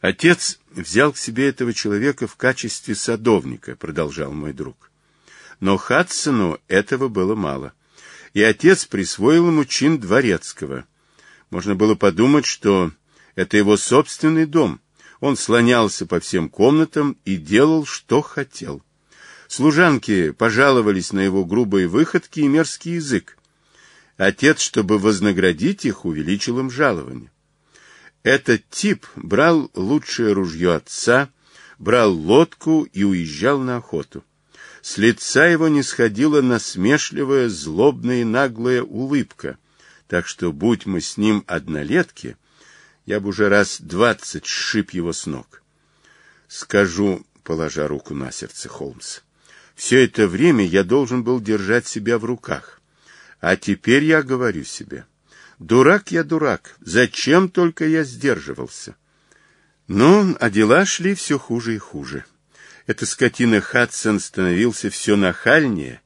Отец взял к себе этого человека в качестве садовника, продолжал мой друг. Но Хадсону этого было мало, и отец присвоил ему чин дворецкого. Можно было подумать, что это его собственный дом. Он слонялся по всем комнатам и делал, что хотел. Служанки пожаловались на его грубые выходки и мерзкий язык. Отец, чтобы вознаградить их, увеличил им жалование. Этот тип брал лучшее ружье отца, брал лодку и уезжал на охоту. С лица его не сходила насмешливая, злобная и наглая улыбка, так что, будь мы с ним однолетки, я бы уже раз двадцать сшиб его с ног. Скажу, положа руку на сердце Холмс, все это время я должен был держать себя в руках, а теперь я говорю себе, Дурак я дурак, зачем только я сдерживался? Но а дела шли все хуже и хуже. Эта скотина Хадсон становился все нахальнее,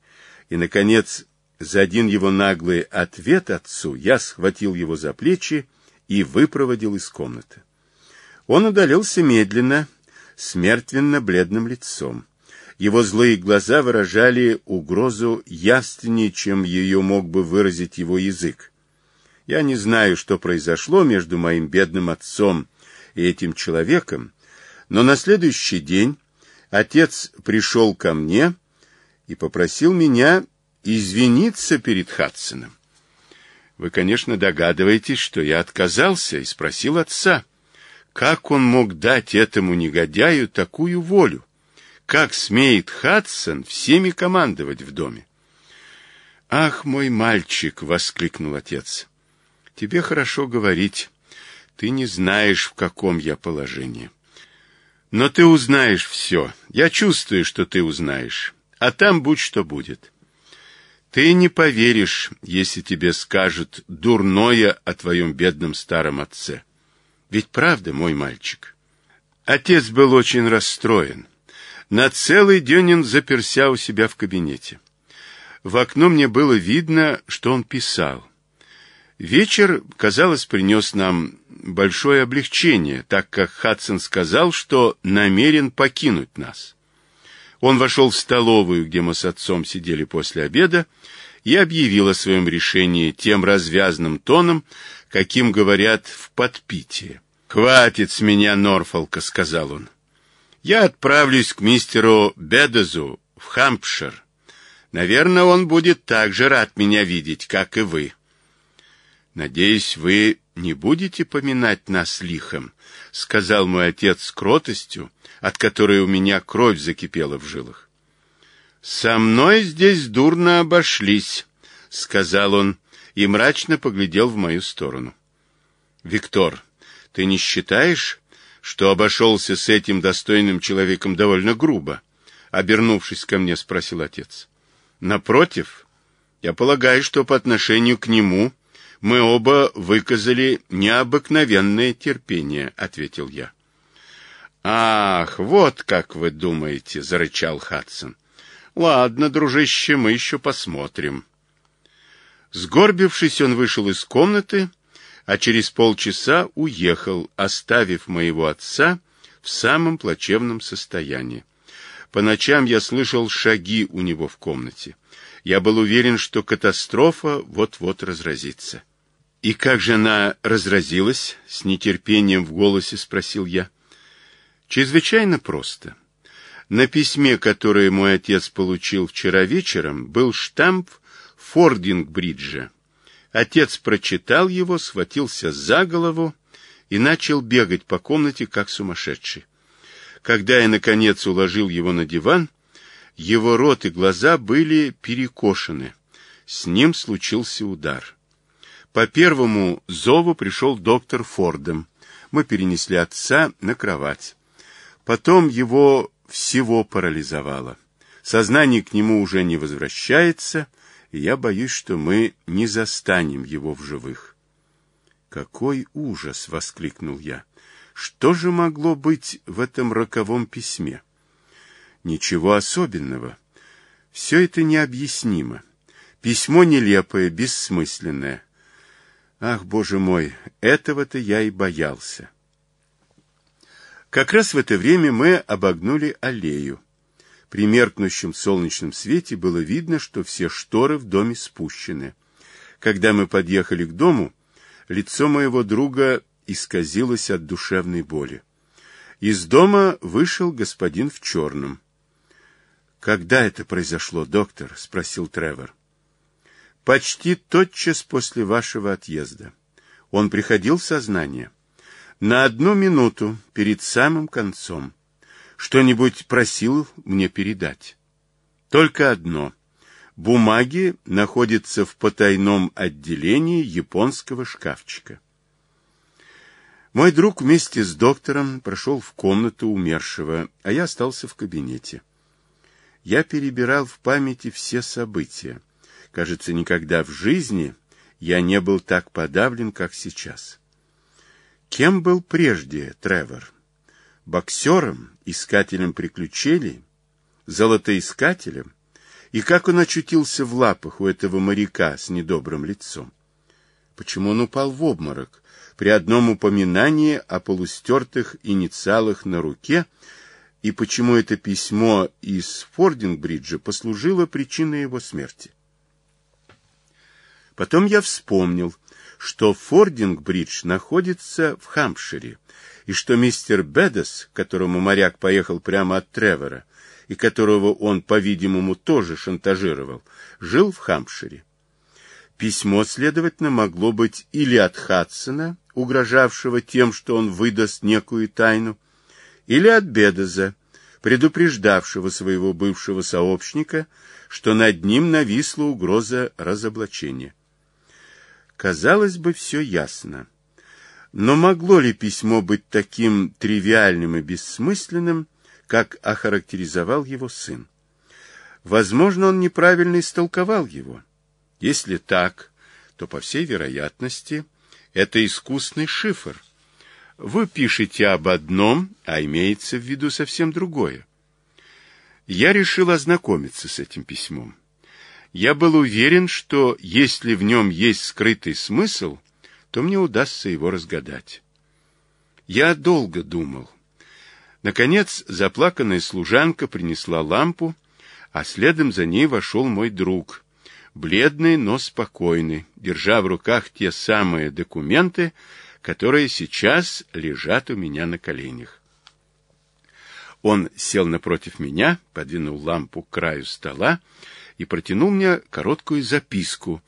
и, наконец, за один его наглый ответ отцу я схватил его за плечи и выпроводил из комнаты. Он удалился медленно, с мертвенно-бледным лицом. Его злые глаза выражали угрозу явственнее, чем ее мог бы выразить его язык. Я не знаю, что произошло между моим бедным отцом и этим человеком, но на следующий день отец пришел ко мне и попросил меня извиниться перед Хадсоном. Вы, конечно, догадываетесь, что я отказался и спросил отца, как он мог дать этому негодяю такую волю? Как смеет Хадсон всеми командовать в доме? «Ах, мой мальчик!» — воскликнул отец. Тебе хорошо говорить. Ты не знаешь, в каком я положении. Но ты узнаешь все. Я чувствую, что ты узнаешь. А там будь что будет. Ты не поверишь, если тебе скажут дурное о твоем бедном старом отце. Ведь правда, мой мальчик? Отец был очень расстроен. На целый день он заперся у себя в кабинете. В окно мне было видно, что он писал. Вечер, казалось, принес нам большое облегчение, так как Хадсон сказал, что намерен покинуть нас. Он вошел в столовую, где мы с отцом сидели после обеда, и объявил о своем решении тем развязным тоном, каким говорят в подпитии. «Хватит с меня Норфолка», — сказал он. «Я отправлюсь к мистеру Бедезу в Хампшир. Наверное, он будет так же рад меня видеть, как и вы». Надеюсь, вы не будете поминать нас лихом, сказал мой отец с кротостью, от которой у меня кровь закипела в жилах. Со мной здесь дурно обошлись, сказал он и мрачно поглядел в мою сторону. Виктор, ты не считаешь, что обошелся с этим достойным человеком довольно грубо? Обернувшись ко мне, спросил отец. Напротив, я полагаю, что по отношению к нему мы оба выказали необыкновенное терпение, ответил я. Ах, вот как вы думаете, зарычал Хадсон. Ладно, дружище, мы еще посмотрим. Сгорбившись, он вышел из комнаты, а через полчаса уехал, оставив моего отца в самом плачевном состоянии. По ночам я слышал шаги у него в комнате. Я был уверен, что катастрофа вот-вот разразится. «И как же она разразилась?» — с нетерпением в голосе спросил я. «Чрезвычайно просто. На письме, которое мой отец получил вчера вечером, был штамп Фординг-бриджа. Отец прочитал его, схватился за голову и начал бегать по комнате, как сумасшедший. Когда я, наконец, уложил его на диван, его рот и глаза были перекошены. С ним случился удар». По первому зову пришел доктор Фордом. Мы перенесли отца на кровать. Потом его всего парализовало. Сознание к нему уже не возвращается, и я боюсь, что мы не застанем его в живых. «Какой ужас!» — воскликнул я. «Что же могло быть в этом роковом письме?» «Ничего особенного. Все это необъяснимо. Письмо нелепое, бессмысленное. Ах, боже мой, этого-то я и боялся. Как раз в это время мы обогнули аллею. При меркнущем солнечном свете было видно, что все шторы в доме спущены. Когда мы подъехали к дому, лицо моего друга исказилось от душевной боли. Из дома вышел господин в черном. «Когда это произошло, доктор?» — спросил Тревор. Почти тотчас после вашего отъезда он приходил в сознание на одну минуту перед самым концом. Что-нибудь просил мне передать. Только одно. Бумаги находятся в потайном отделении японского шкафчика. Мой друг вместе с доктором прошел в комнату умершего, а я остался в кабинете. Я перебирал в памяти все события Кажется, никогда в жизни я не был так подавлен, как сейчас. Кем был прежде Тревор? Боксером, искателем приключений, золотоискателем? И как он очутился в лапах у этого моряка с недобрым лицом? Почему он упал в обморок? При одном упоминании о полустертых инициалах на руке и почему это письмо из Фордингбриджа послужило причиной его смерти. Потом я вспомнил, что Фординг-бридж находится в Хампшире, и что мистер Бедес, которому моряк поехал прямо от Тревора, и которого он, по-видимому, тоже шантажировал, жил в Хампшире. Письмо, следовательно, могло быть или от Хадсона, угрожавшего тем, что он выдаст некую тайну, или от Бедеза, предупреждавшего своего бывшего сообщника, что над ним нависла угроза разоблачения. Казалось бы, все ясно. Но могло ли письмо быть таким тривиальным и бессмысленным, как охарактеризовал его сын? Возможно, он неправильно истолковал его. Если так, то, по всей вероятности, это искусный шифр. Вы пишете об одном, а имеется в виду совсем другое. Я решил ознакомиться с этим письмом. Я был уверен, что если в нем есть скрытый смысл, то мне удастся его разгадать. Я долго думал. Наконец заплаканная служанка принесла лампу, а следом за ней вошел мой друг, бледный, но спокойный, держа в руках те самые документы, которые сейчас лежат у меня на коленях. Он сел напротив меня, подвинул лампу к краю стола и протянул мне короткую записку,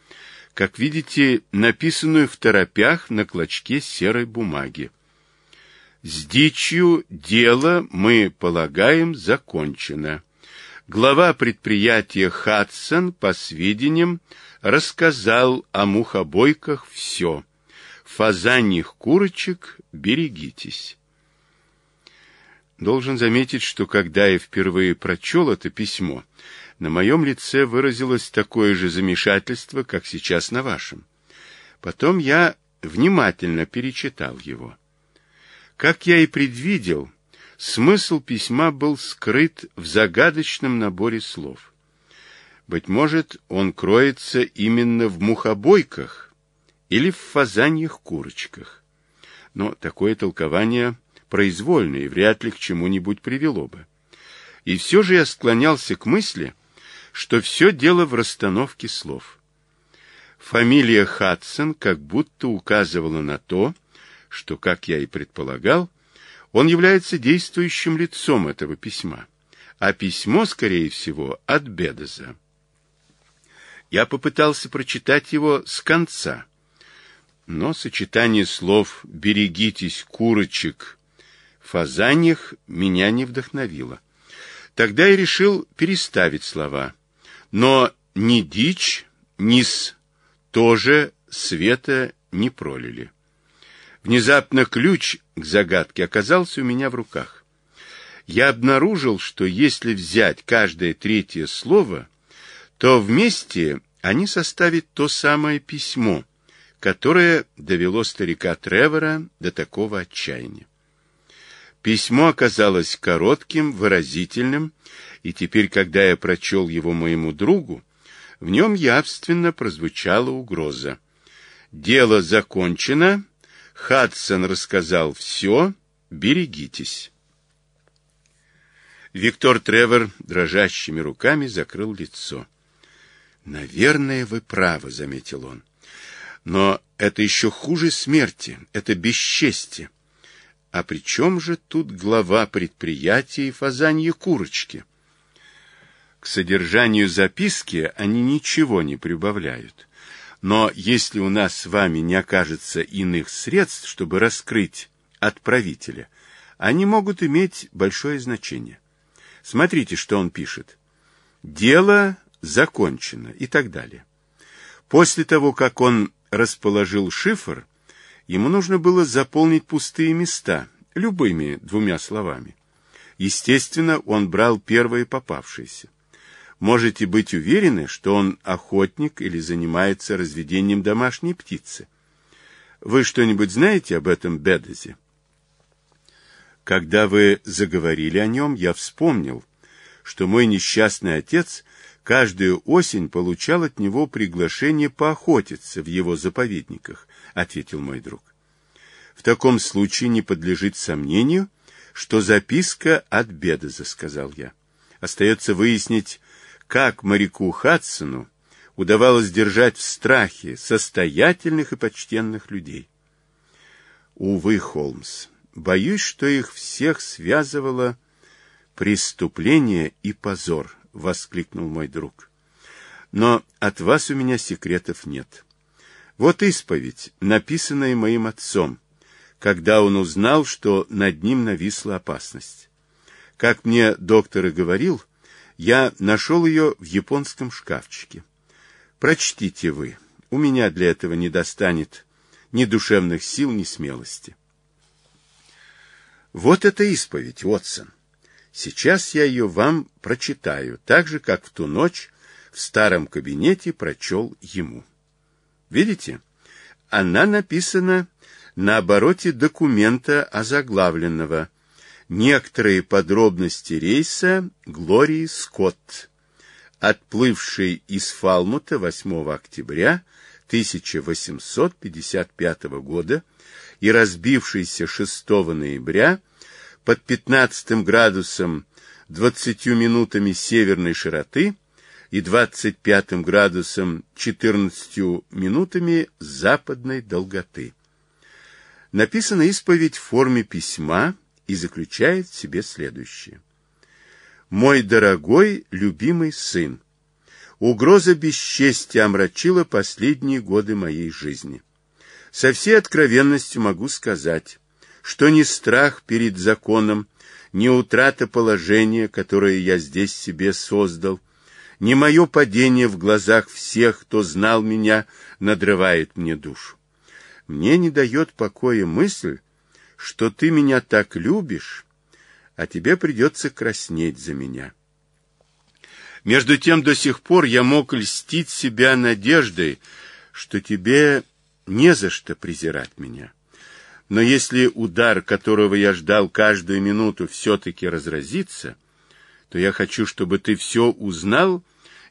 как видите, написанную в торопях на клочке серой бумаги. С дичью дело, мы полагаем, закончено. Глава предприятия Хадсон, по сведениям, рассказал о мухобойках все. Фазаньих курочек берегитесь. Должен заметить, что когда я впервые прочел это письмо, на моем лице выразилось такое же замешательство, как сейчас на вашем. Потом я внимательно перечитал его. Как я и предвидел, смысл письма был скрыт в загадочном наборе слов. Быть может, он кроется именно в мухобойках или в фазаньях-курочках. Но такое толкование произвольно и вряд ли к чему-нибудь привело бы. И все же я склонялся к мысли – что все дело в расстановке слов. Фамилия Хадсон как будто указывала на то, что, как я и предполагал, он является действующим лицом этого письма, а письмо, скорее всего, от Бедеза. Я попытался прочитать его с конца, но сочетание слов «берегитесь, курочек», «фазаньях» меня не вдохновило. Тогда я решил переставить слова – но ни дичь, ни с тоже света не пролили. Внезапно ключ к загадке оказался у меня в руках. Я обнаружил, что если взять каждое третье слово, то вместе они составят то самое письмо, которое довело старика Тревора до такого отчаяния. Письмо оказалось коротким, выразительным, и теперь, когда я прочел его моему другу, в нем явственно прозвучала угроза. «Дело закончено. Хадсон рассказал все. Берегитесь». Виктор Тревор дрожащими руками закрыл лицо. «Наверное, вы правы», — заметил он. «Но это еще хуже смерти. Это бесчестие. А при чем же тут глава предприятия и фазанье курочки? К содержанию записки они ничего не прибавляют. Но если у нас с вами не окажется иных средств, чтобы раскрыть отправителя, они могут иметь большое значение. Смотрите, что он пишет. «Дело закончено» и так далее. После того, как он расположил шифр, Ему нужно было заполнить пустые места любыми двумя словами. Естественно, он брал первое попавшееся. Можете быть уверены, что он охотник или занимается разведением домашней птицы. Вы что-нибудь знаете об этом Бедезе? Когда вы заговорили о нем, я вспомнил, что мой несчастный отец каждую осень получал от него приглашение поохотиться в его заповедниках, ответил мой друг. В таком случае не подлежит сомнению, что записка от Бедоза, сказал я. Остается выяснить, как моряку Хадсону удавалось держать в страхе состоятельных и почтенных людей. Увы, Холмс, боюсь, что их всех связывало преступление и позор, воскликнул мой друг. Но от вас у меня секретов нет. Вот исповедь, написанная моим отцом, когда он узнал, что над ним нависла опасность. Как мне доктор и говорил, я нашел ее в японском шкафчике. Прочтите вы, у меня для этого не достанет ни душевных сил, ни смелости. Вот эта исповедь, Уотсон. Сейчас я ее вам прочитаю, так же, как в ту ночь в старом кабинете прочел ему. Видите? Она написана на обороте документа озаглавленного «Некоторые подробности рейса Глории Скотт», отплывшей из Фалмута 8 октября 1855 года и разбившейся 6 ноября под 15 градусом 20 минутами северной широты – и 25 градусом 14 минутами западной долготы. Написана исповедь в форме письма и заключает в себе следующее. «Мой дорогой, любимый сын, угроза бесчестия омрачила последние годы моей жизни. Со всей откровенностью могу сказать, что ни страх перед законом, ни утрата положения, которое я здесь себе создал, не мое падение в глазах всех, кто знал меня, надрывает мне душу. Мне не дает покоя мысль, что ты меня так любишь, а тебе придется краснеть за меня. Между тем до сих пор я мог льстить себя надеждой, что тебе не за что презирать меня. Но если удар, которого я ждал каждую минуту, все-таки разразится, то я хочу, чтобы ты все узнал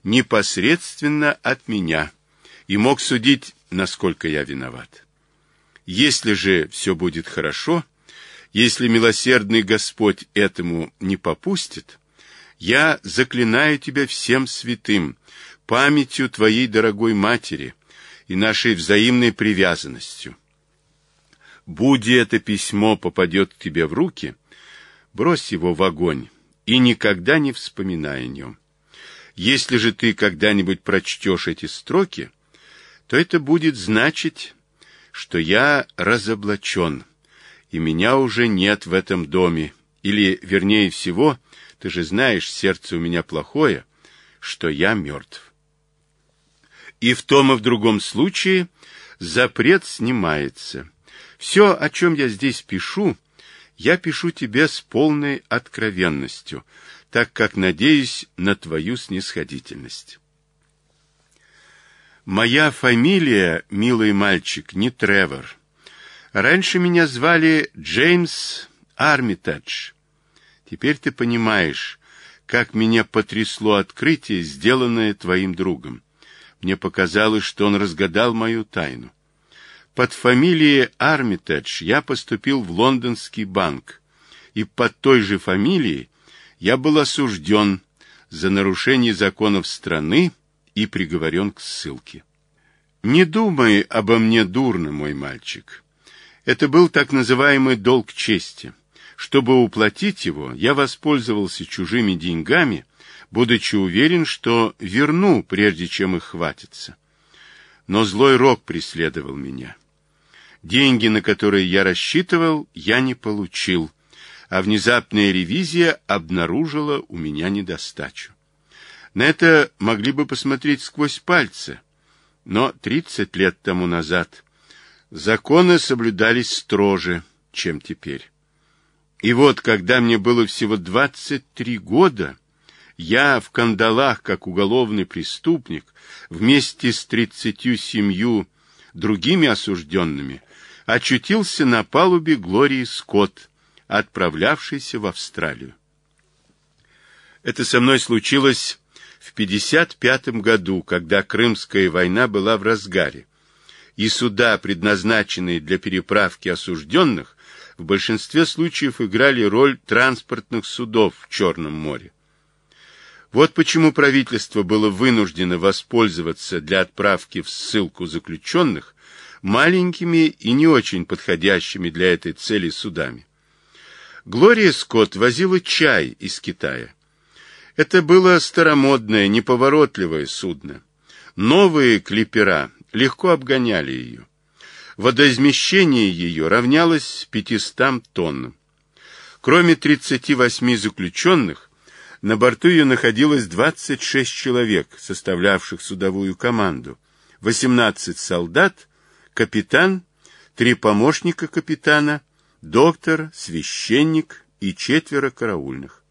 непосредственно от меня и мог судить, насколько я виноват. Если же все будет хорошо, если милосердный Господь этому не попустит, я заклинаю тебя всем святым, памятью твоей дорогой матери и нашей взаимной привязанностью. Будь это письмо попадет тебе в руки, брось его в огонь, и никогда не вспоминай о нем. Если же ты когда-нибудь прочтешь эти строки, то это будет значить, что я разоблачен, и меня уже нет в этом доме, или, вернее всего, ты же знаешь, сердце у меня плохое, что я мертв. И в том и в другом случае запрет снимается. Все, о чем я здесь пишу, я пишу тебе с полной откровенностью, так как надеюсь на твою снисходительность. Моя фамилия, милый мальчик, не Тревор. Раньше меня звали Джеймс Армитадж. Теперь ты понимаешь, как меня потрясло открытие, сделанное твоим другом. Мне показалось, что он разгадал мою тайну. Под фамилией Армитедж я поступил в лондонский банк, и под той же фамилией я был осужден за нарушение законов страны и приговорен к ссылке. Не думай обо мне дурно, мой мальчик. Это был так называемый долг чести. Чтобы уплатить его, я воспользовался чужими деньгами, будучи уверен, что верну, прежде чем их хватится. Но злой рок преследовал меня. Деньги, на которые я рассчитывал, я не получил, а внезапная ревизия обнаружила у меня недостачу. На это могли бы посмотреть сквозь пальцы, но 30 лет тому назад законы соблюдались строже, чем теперь. И вот, когда мне было всего 23 года, я в кандалах, как уголовный преступник, вместе с 37 другими осужденными – очутился на палубе Глории Скотт, отправлявшейся в Австралию. Это со мной случилось в 1955 году, когда Крымская война была в разгаре, и суда, предназначенные для переправки осужденных, в большинстве случаев играли роль транспортных судов в Черном море. Вот почему правительство было вынуждено воспользоваться для отправки в ссылку заключенных маленькими и не очень подходящими для этой цели судами. Глория Скотт возила чай из Китая. Это было старомодное, неповоротливое судно. Новые клипера легко обгоняли ее. Водоизмещение ее равнялось 500 тоннам. Кроме 38 заключенных, на борту ее находилось 26 человек, составлявших судовую команду, 18 солдат капитан, три помощника капитана, доктор, священник и четверо караульных.